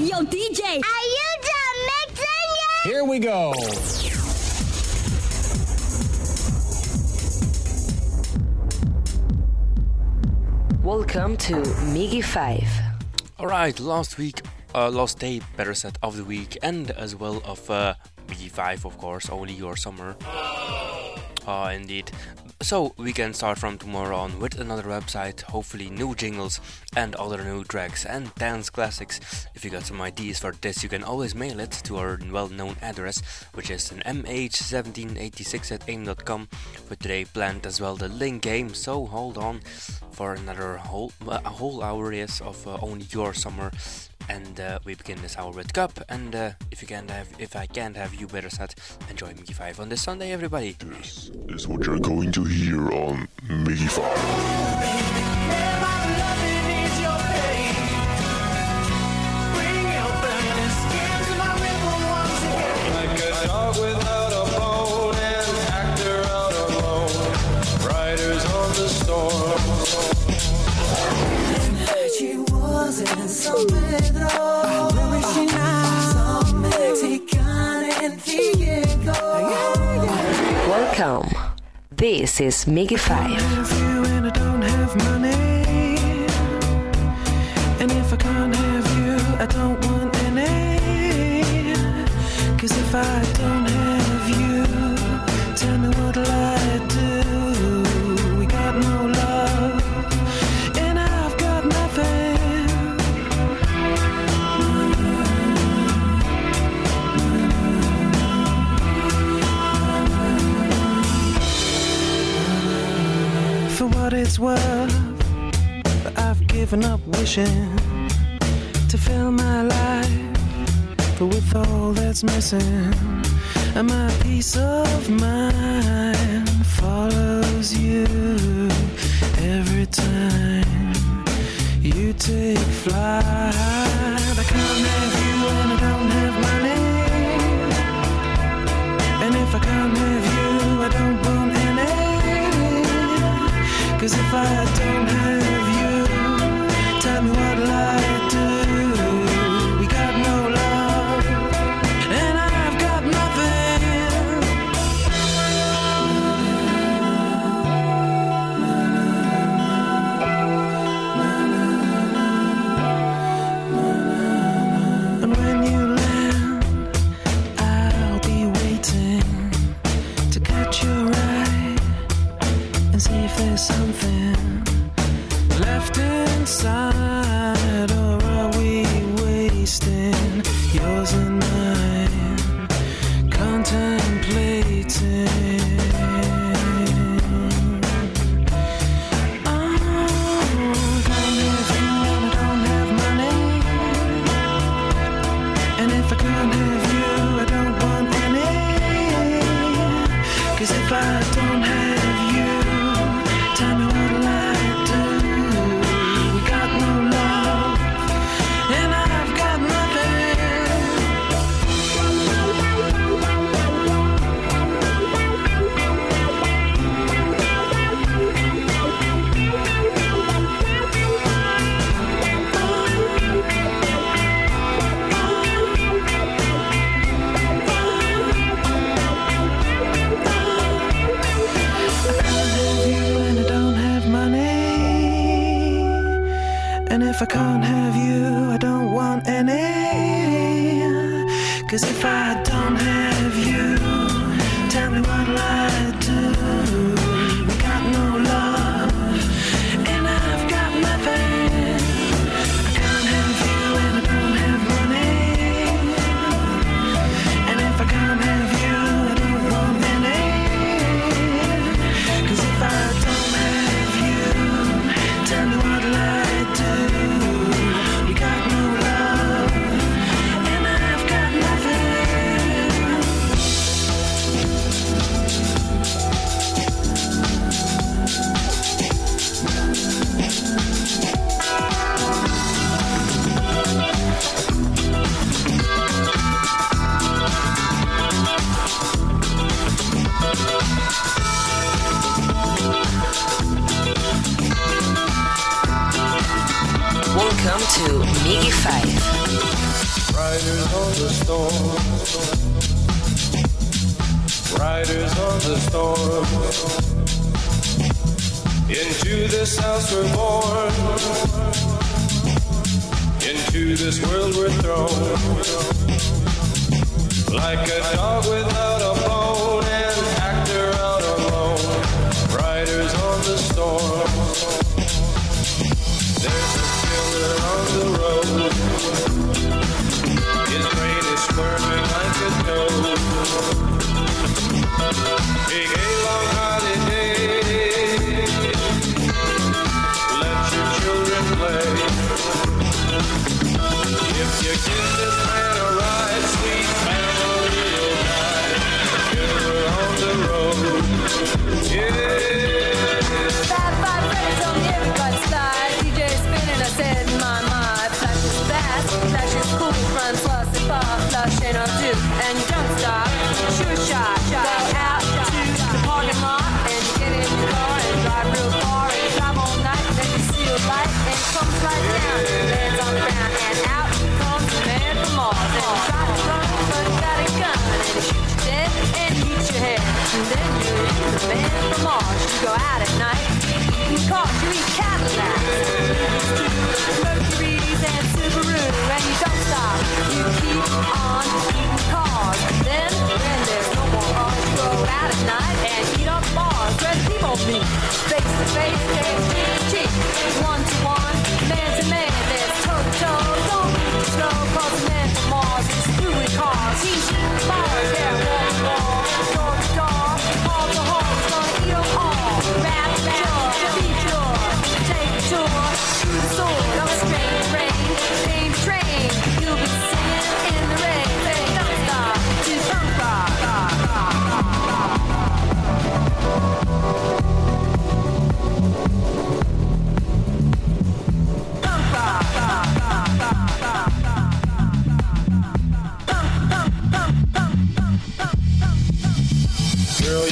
Yo, DJ. Are you done mixing yet? Here we go. Welcome to MIGY 5. Alright, last week, uh, last day, better set of the week, and as well of uh, B5, of course, only your summer. Ah, indeed. So, we can start from tomorrow on with another website, hopefully new jingles and other new tracks and dance classics. If you got some ideas for this, you can always mail it to our well-known address, which is an mh1786 at aim.com. For today planned as well the link game, so hold on for another whole, a whole hour yes, of uh, only your summer and uh, we begin this hour with Cup. And uh, if you can't have, if I can't have you, better set. Enjoy MIGY Five on this Sunday, everybody. This is what you're going to hear on MIGY Five. Was in San Pedro. Where is she now? Some Mexican in Diego. Welcome. This is MIGY 5. And I don't have money. And if I can't have you, I don't want any. Cause if I it's worth, But I've given up wishing to fill my life. With all that's missing, and my peace of mind follows you every time you take flight. I can't have you when I don't have money. And if I can't have you, if I don't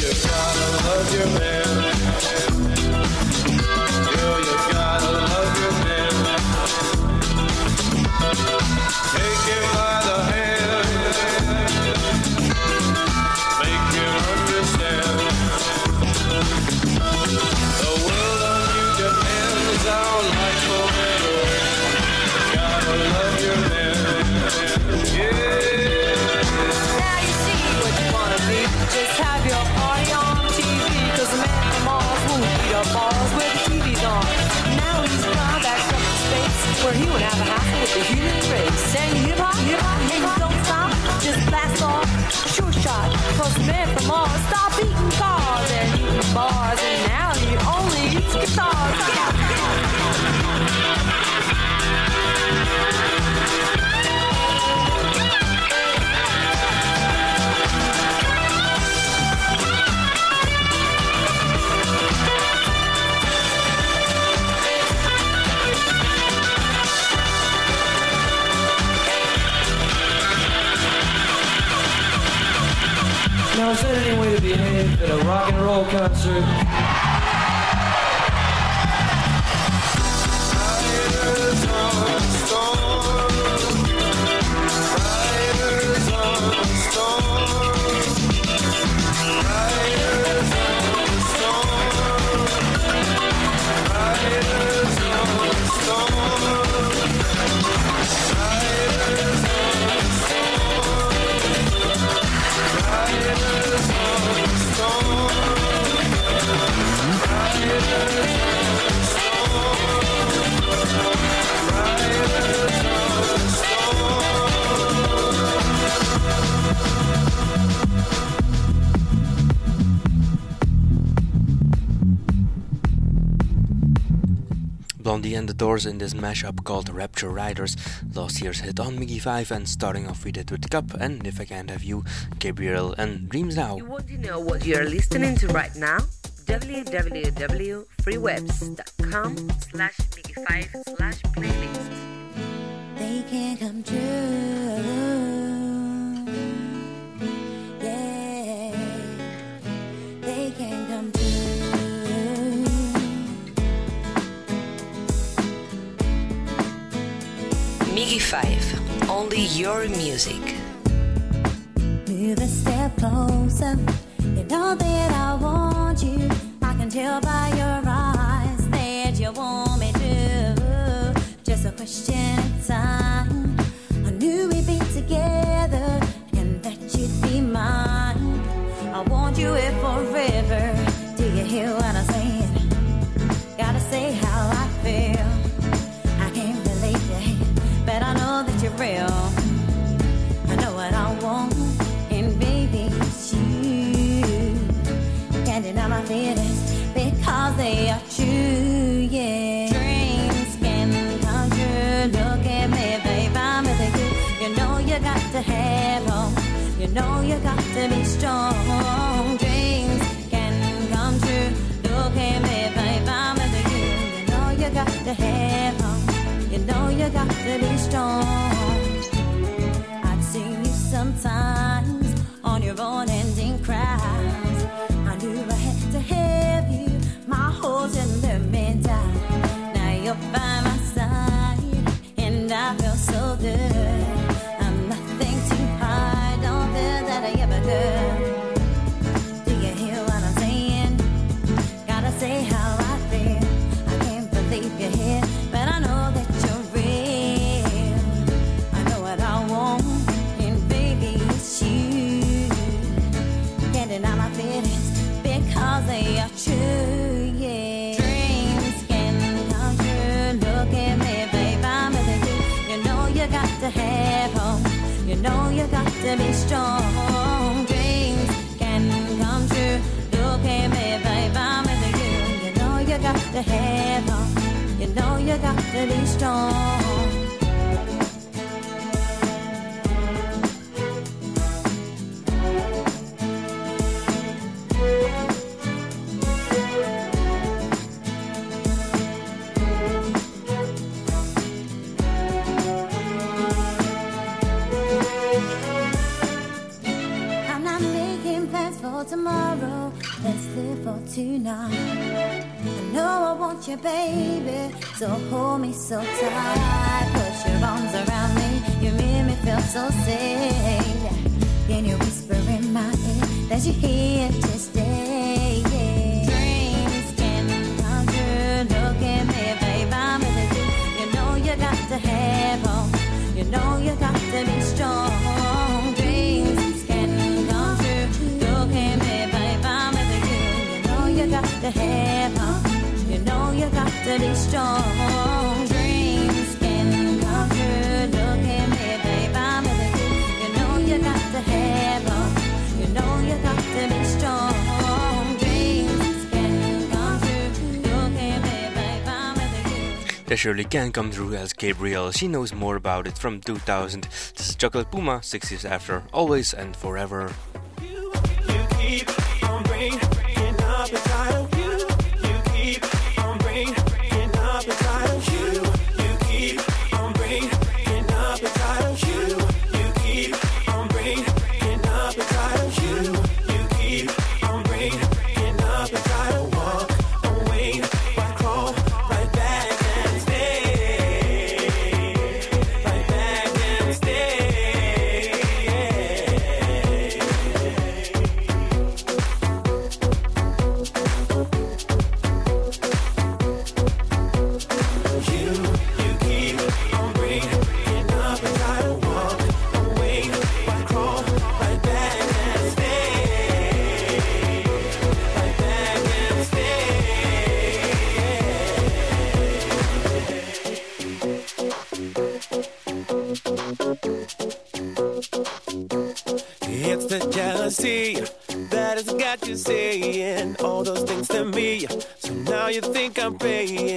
you gotta love your man. at a rock and roll concert. and the Doors in this mashup called Rapture Riders. Last year's hit on MIGY 5 and starting off we did with Cup and If I Can't Have You, Gabriel and Dreams Now. You want to know what you're listening to right now? www.freewebs.com slash MIGY 5 slash playlist. They can't come true. MIGY 5. Only your music. Move a step closer. You know that I want you. I can tell by your eyes that you want me to. Just a question of time. I knew we'd be together and that you'd be mine. I want you here forever. Do you hear what I'm saying? Real. I know what I want, and baby, it's you. Can't deny my feelings because they are true, yeah. Dreams can come true. Look at me, babe, I'm with you. You know you got to have hope. You know you got to be strong. Dreams can come true. Look at me, babe, I'm with you. You know you got to have hope. You know you got to be strong. Sometimes on your own ending cries. I knew I had to have you, my horse let me down. Now you're by my side, and I feel so good. To be strong. Dreams can come true. Look I'm you. You know you got to. You know you got to be strong. Tomorrow. Let's live for tonight. I know I want you, baby. So hold me so tight. Put your arms around me. You make me feel so safe. Then you whisper in my ear that you're here to stay. Dreams can come true. Look at me, babe. I'm with you. You know you got to have hope. You know you to hope. You know you got to be strong. Dreams can come true. Look at me, babe. I'm with you. Know you got. You know you got to be strong. Come true. That surely can come through as Gabriel. She knows more about it from 2000. This is Chocolate Puma, six years after, always and forever. You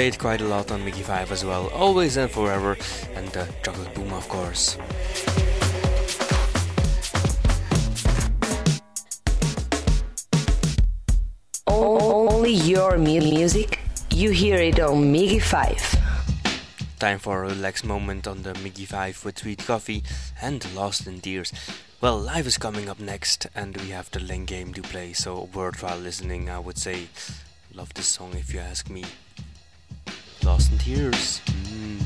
played quite a lot on MIGY 5 as well, Always and Forever, and uh, Chocolate Puma, of course. Only your music, you hear it on MIGY 5. Time for a relaxed moment on the MIGY 5 with sweet coffee and Lost in Tears. Well, live is coming up next, and we have the link game to play, so worthwhile listening, I would say. Love this song if you ask me. Lost in Tears. Mm.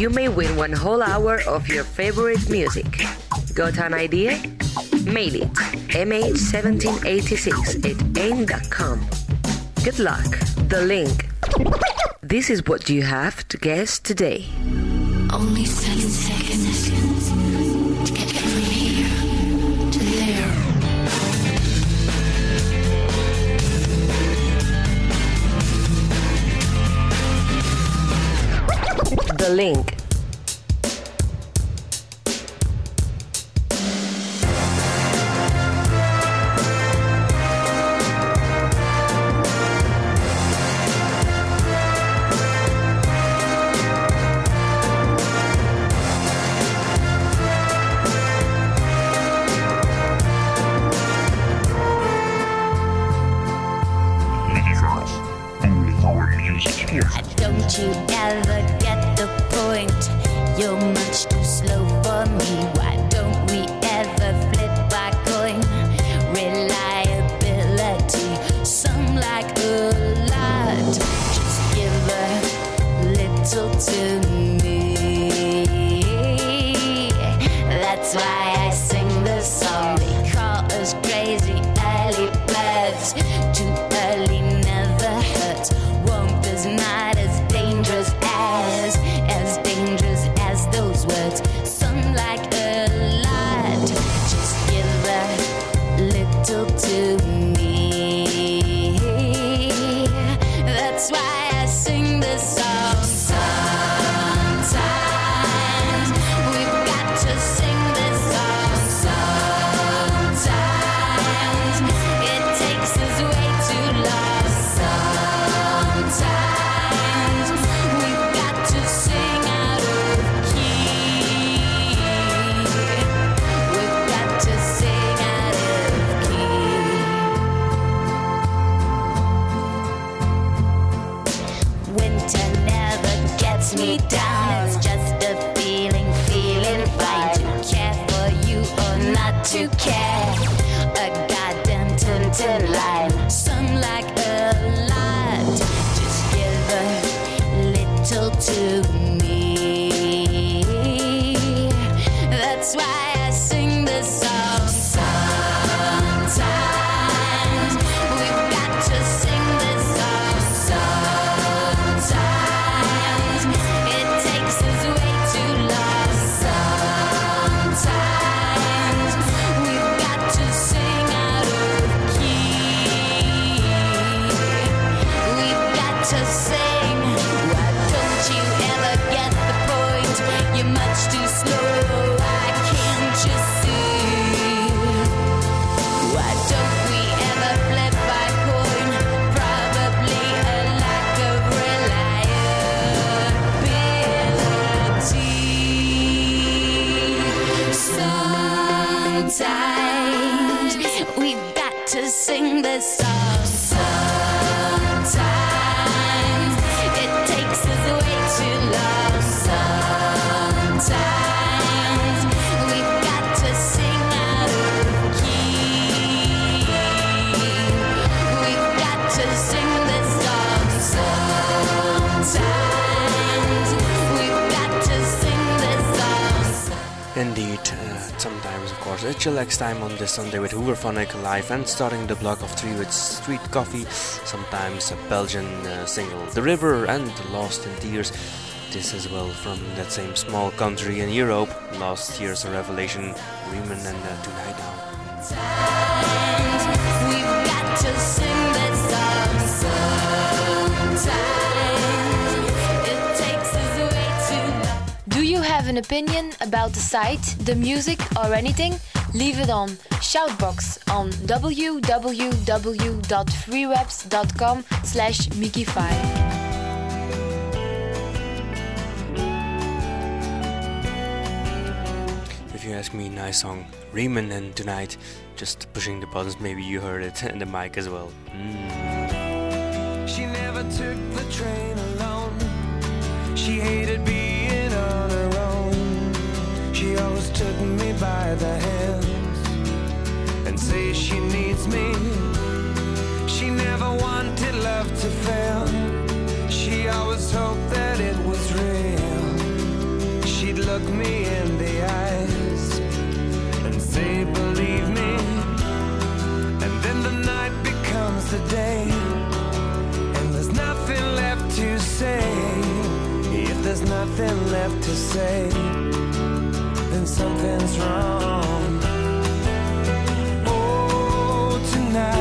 you may win one whole hour of your favorite music. Got an idea? Mail it mh1786 at aim.com. Good luck. The link. This is what you have to guess today. Only seven seconds. link. Indeed, uh, sometimes, of course, a chillax time on this Sunday with Hooverphonic live and starting the block of three with Street Coffee, sometimes a Belgian uh, single, The River and Lost in Tears. This as well from that same small country in Europe, last year's a revelation, Riemann and uh, Tonight Now. An opinion about the site, the music, or anything? Leave it on Shoutbox on www.freewebs.com slash Mickey5. If you ask me, nice song, Riemann and Tonight, just pushing the buttons, maybe you heard it in the mic as well. Mm. She never took the train alone. She hated being on her own. She always took me by the hands and say she needs me. She never wanted love to fail. She always hoped that it was real. She'd look me in the eyes and say, believe me. And then the night becomes the day. And there's nothing left to say. If there's nothing left to say, something's wrong. Oh, tonight,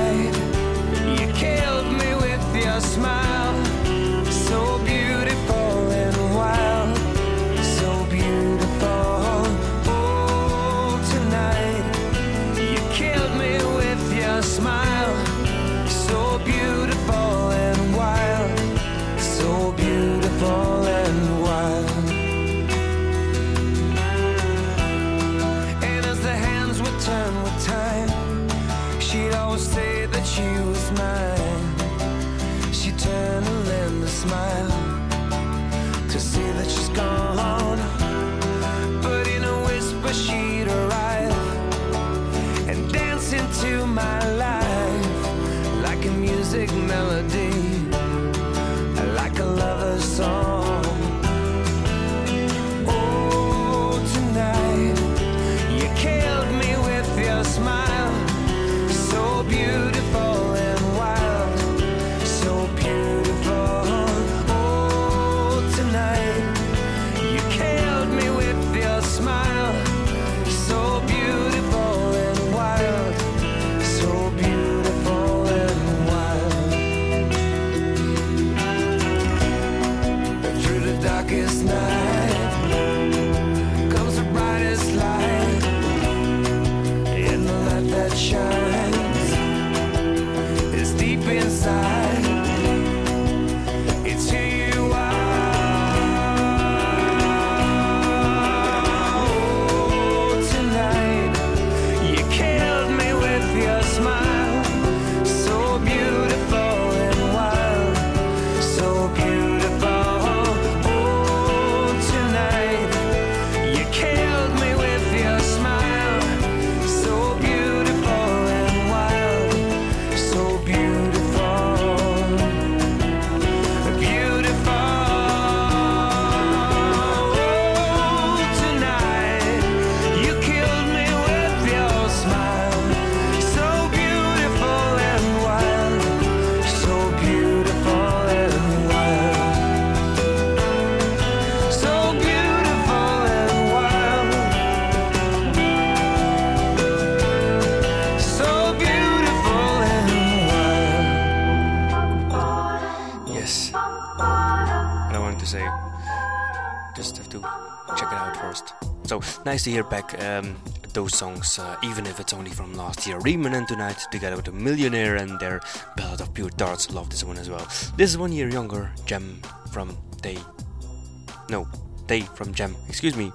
nice to hear back um, those songs, uh, even if it's only from last year. Riemann and Tonight, together with a millionaire and their Ballad of Pure Darts. Love this one as well. This is one year younger, Gem from Day. No, Day from Gem. Excuse me.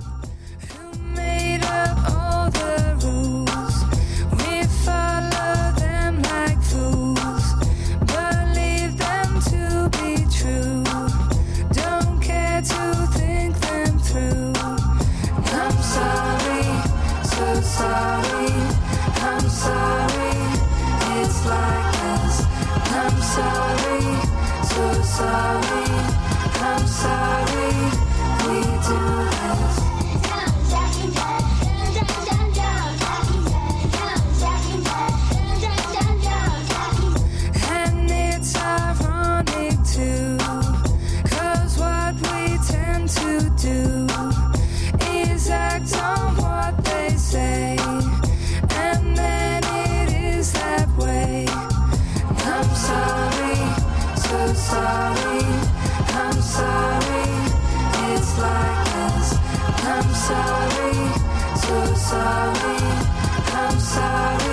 sorry, I'm sorry.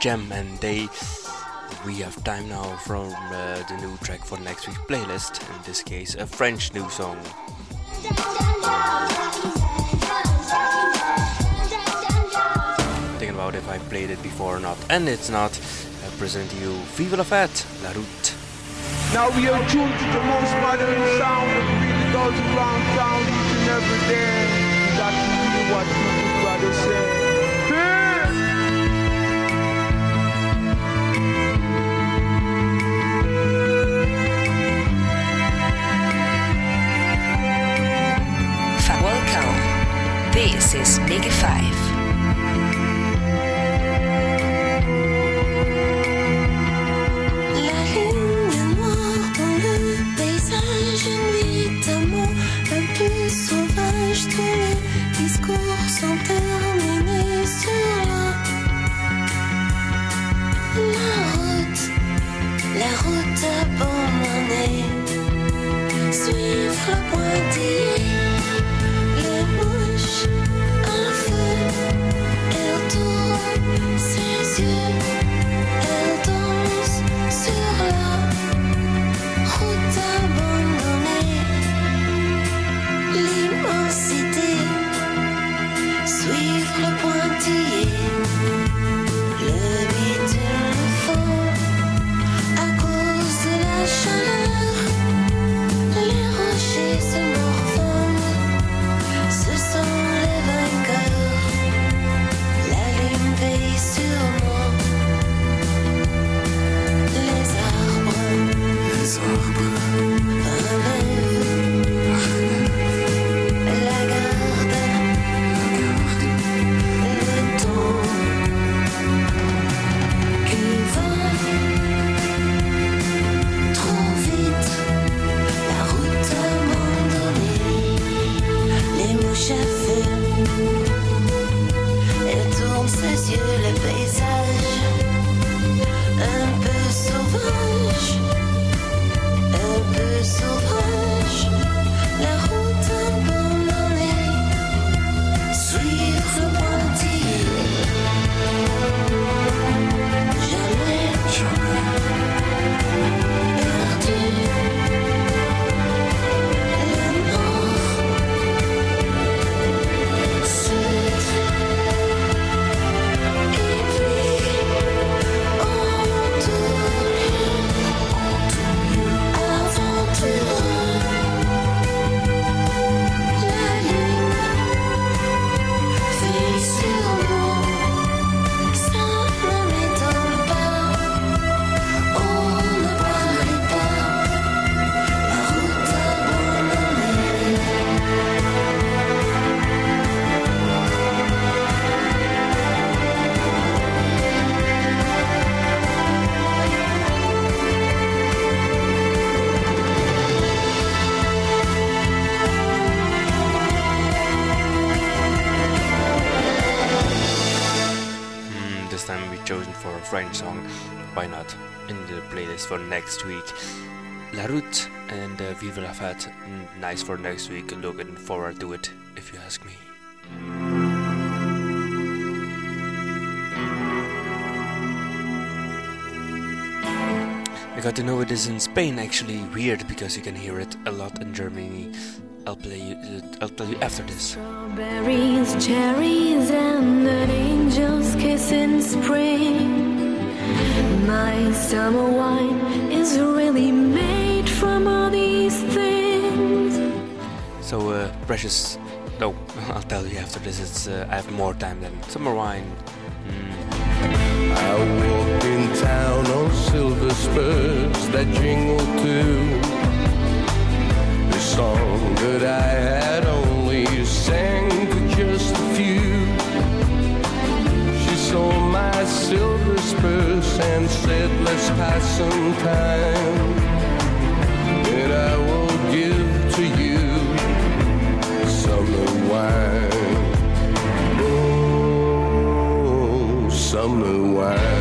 gem, and they we have time now from uh, the new track for next week's playlist, in this case, a French new song. Thinking about if I played it before or not, and it's not. I present you Vive la Fête, La Route. Now we are tuned to the most modern sound that really goes around town each and every day. That's really what my brother say. This is Big Five. Next week? La Route and uh, Vive la Fête. Mm, Nice for next week. Looking forward to it, if you ask me. I got to know it is in Spain. Actually, weird because you can hear it a lot in Germany. I'll play you. I'll tell you after this. Berries, cherries, and an angel's kiss in spring. My summer wine is really made from all these things. So, uh, precious. No, I'll tell you after this. It's uh, I have more time than summer wine. I walked in town on silver spurs that jingle too. The song that I had only sang to just a few. She saw my silver spurs and said, Let's pass some time. And I will give to you summer wine. Oh, summer wine.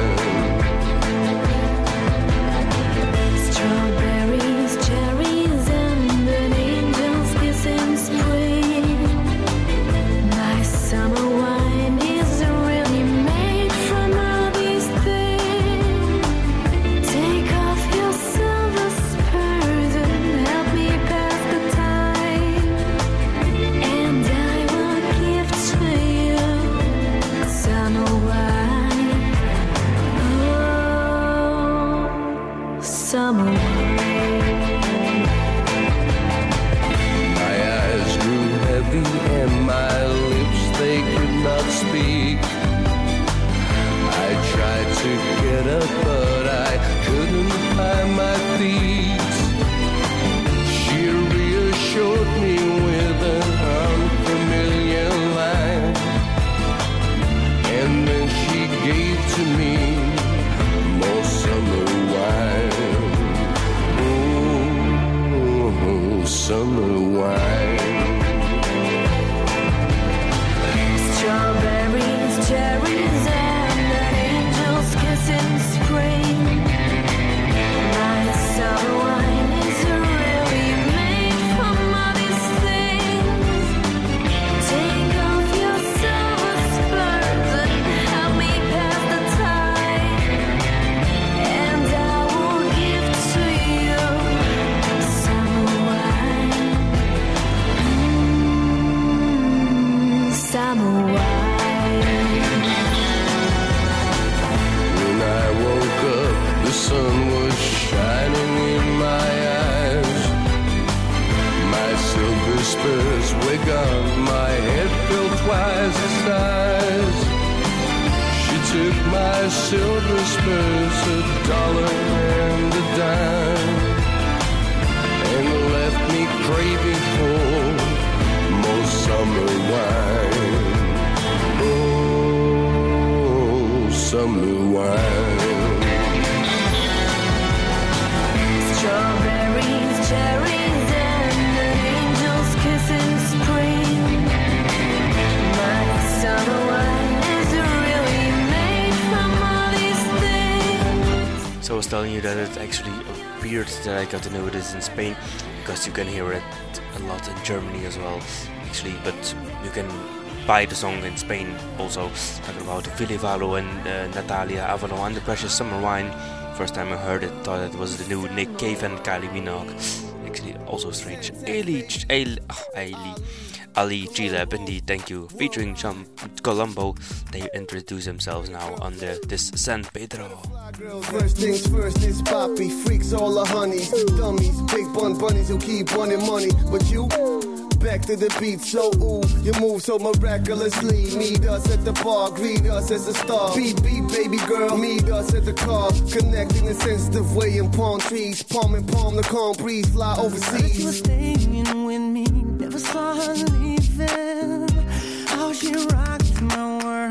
You can hear it a lot in Germany as well, actually. But you can buy the song in Spain also. Talking about Ville Valo and uh, Natalia Avelon and the Precious Summer Wine. First time I heard it, thought it was the new Nick Cave and Kylie Minogue. Actually, also strange. Ali, Ch- Ali, ah, Ali, Ali G-Lab, thank you. Featuring Sean Colombo, they introduce themselves now under this San Pedro. First things first, it's poppy. Freaks all the honeys, dummies, big bun bunnies who keep wanting money. But you, back to the beat, so ooh, you move so miraculously. Meet us at the bar, greet us as a star. Beat, beat, baby girl, meet us at the car. Connecting in a sensitive way in palm trees. Palm in palm, the calm breeze, fly Heard you were staying with me. Never saw her leaving. How oh, she rocked my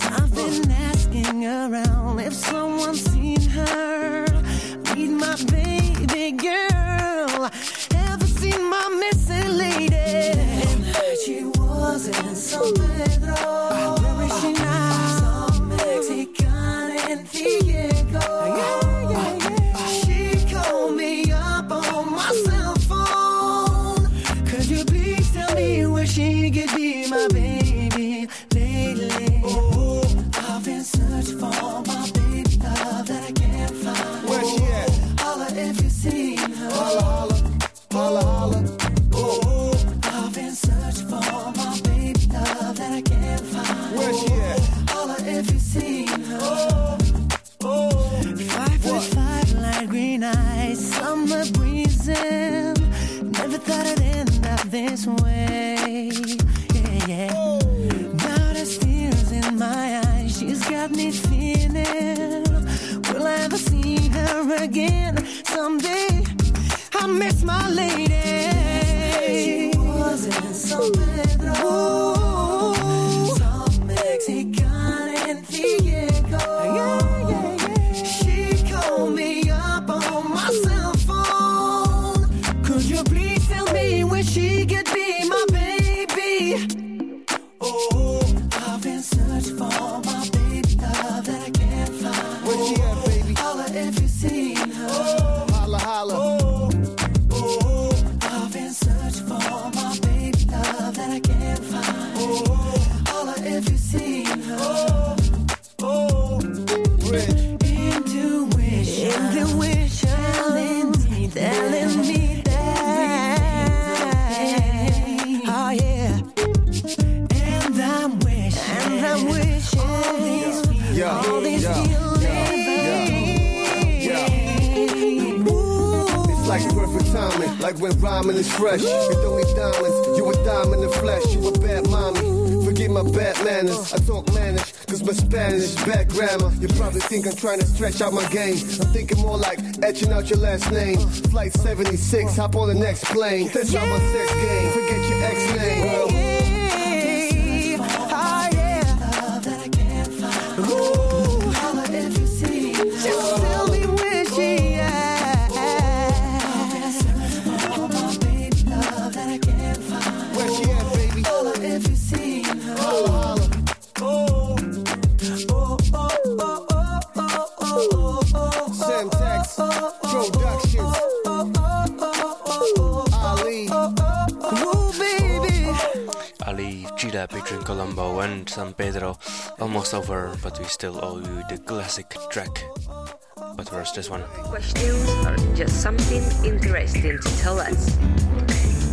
I've been asking around if someone's seen her. My baby girl. Ever seen my missing lady? She was in San Pedro. Out your last name. Flight 76, hop on the next plane. Let's drop my sex game, forget your ex name, girl. Almost over, but we still owe you the classic track. But first, this one. Questions or just something interesting to tell us?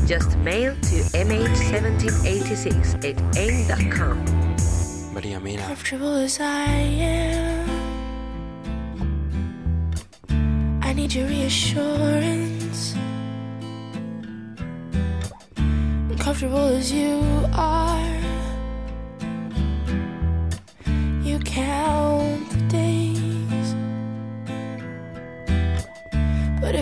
Just mail to mh1786 at aim.com. Maria Mena. Comfortable as I am, I need your reassurance. Comfortable as you are,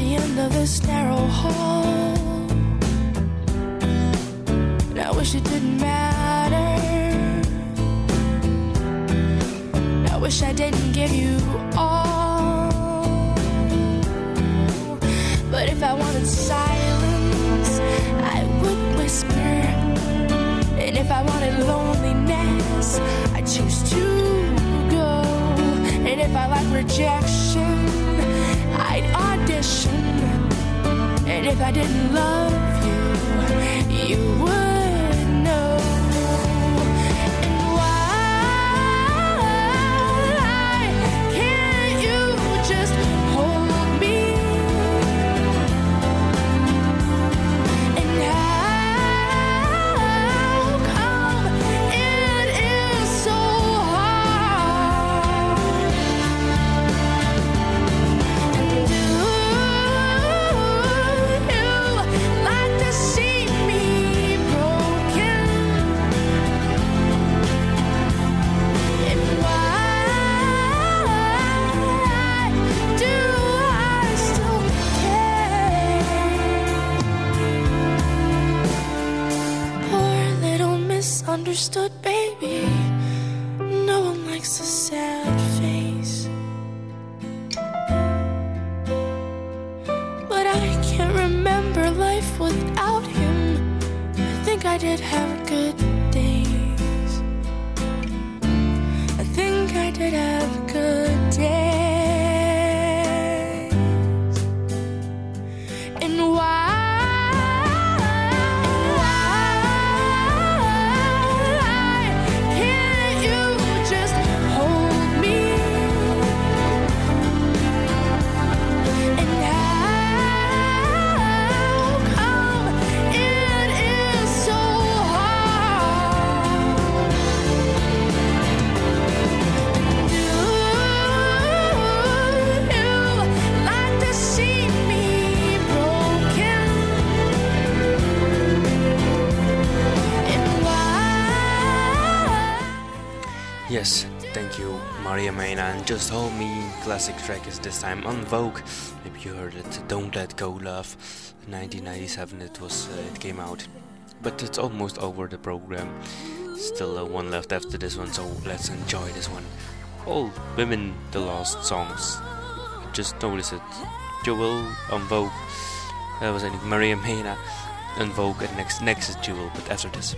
the end of this narrow hall. And I wish it didn't matter. And I wish I didn't give you all. But if I wanted silence, I would whisper. And if I wanted loneliness, I choose to go. And if I like rejection, I'd audition. And if I didn't love you, you would Just Hold Me, classic track is this time En Vogue. Maybe you heard it. Don't Let Go, Love. 1997 it was. Uh, it came out, but it's almost over the program. Still uh, one left after this one, so let's enjoy this one. All women, the last songs. Just notice it. Jewel En Vogue. That was I think Maria Mena En Vogue, and next next is Jewel. But after this.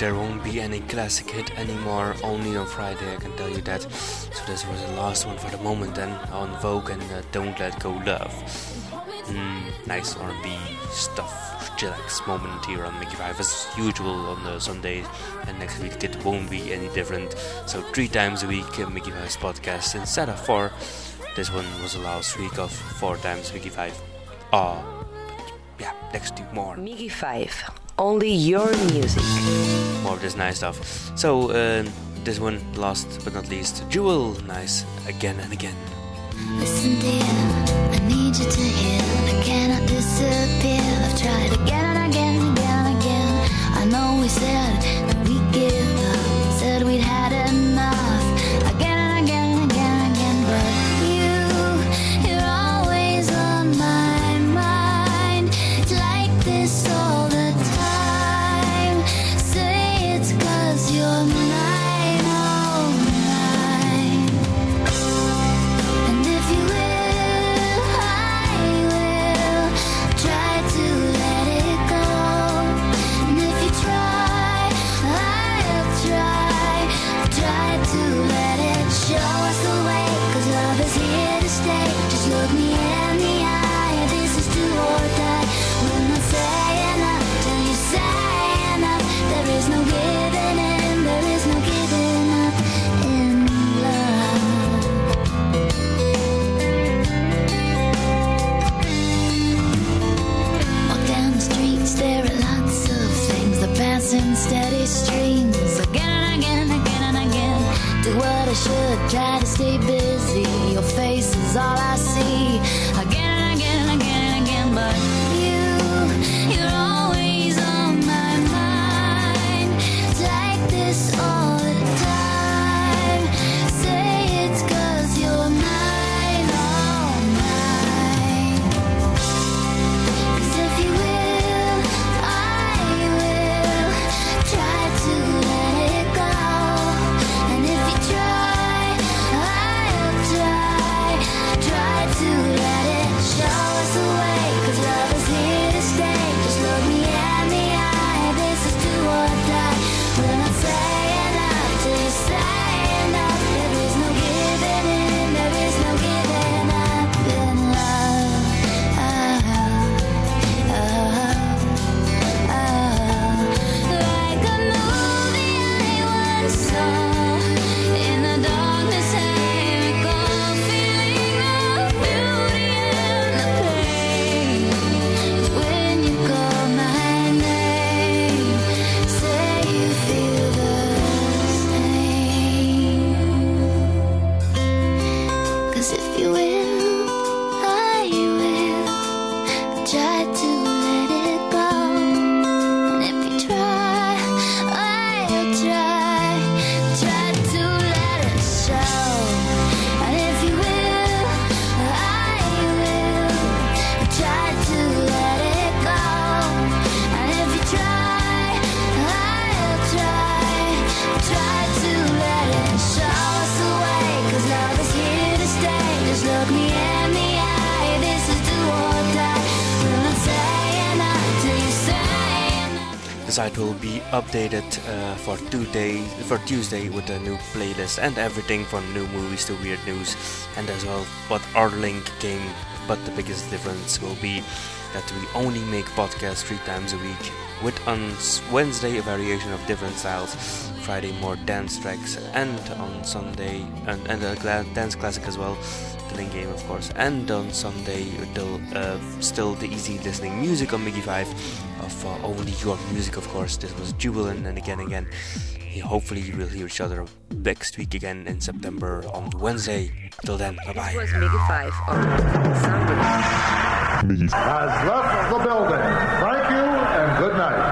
There won't be any classic hit anymore, only on Friday, I can tell you that. So this was the last one for the moment then En Vogue and uh, Don't Let Go Love. Mm, nice R&B stuff, chillax moment here on MIGY 5 as usual on the Sundays and next week it won't be any different. So three times a week uh, MIGY 5's podcast instead of four. This one was the last week of four times MIGY 5. Ah, yeah, next week more. MIGY 5. Only your music. more of this nice stuff. So, uh, this one, last but not least, Jewel, nice again and again. Listen, dear, I need you to hear. I cannot disappear. I've tried again and again and again and again. I know we said updated uh, for two days, for Tuesday with a new playlist and everything from new movies to weird news, and as well what our link came. But the biggest difference will be that we only make podcasts three times a week. With on Wednesday a variation of different styles, Friday more dance tracks, and on Sunday and, and a dance classic as well, the link game of course, and on Sunday till, uh, still the easy listening music on MIGY Five of uh, only your music of course. This was Jubilant and again again. Yeah, hopefully we'll hear each other next week again in September on Wednesday. Till then, bye bye. was MIGY 5 on Soundwave. Has left the building. Thank you and good night.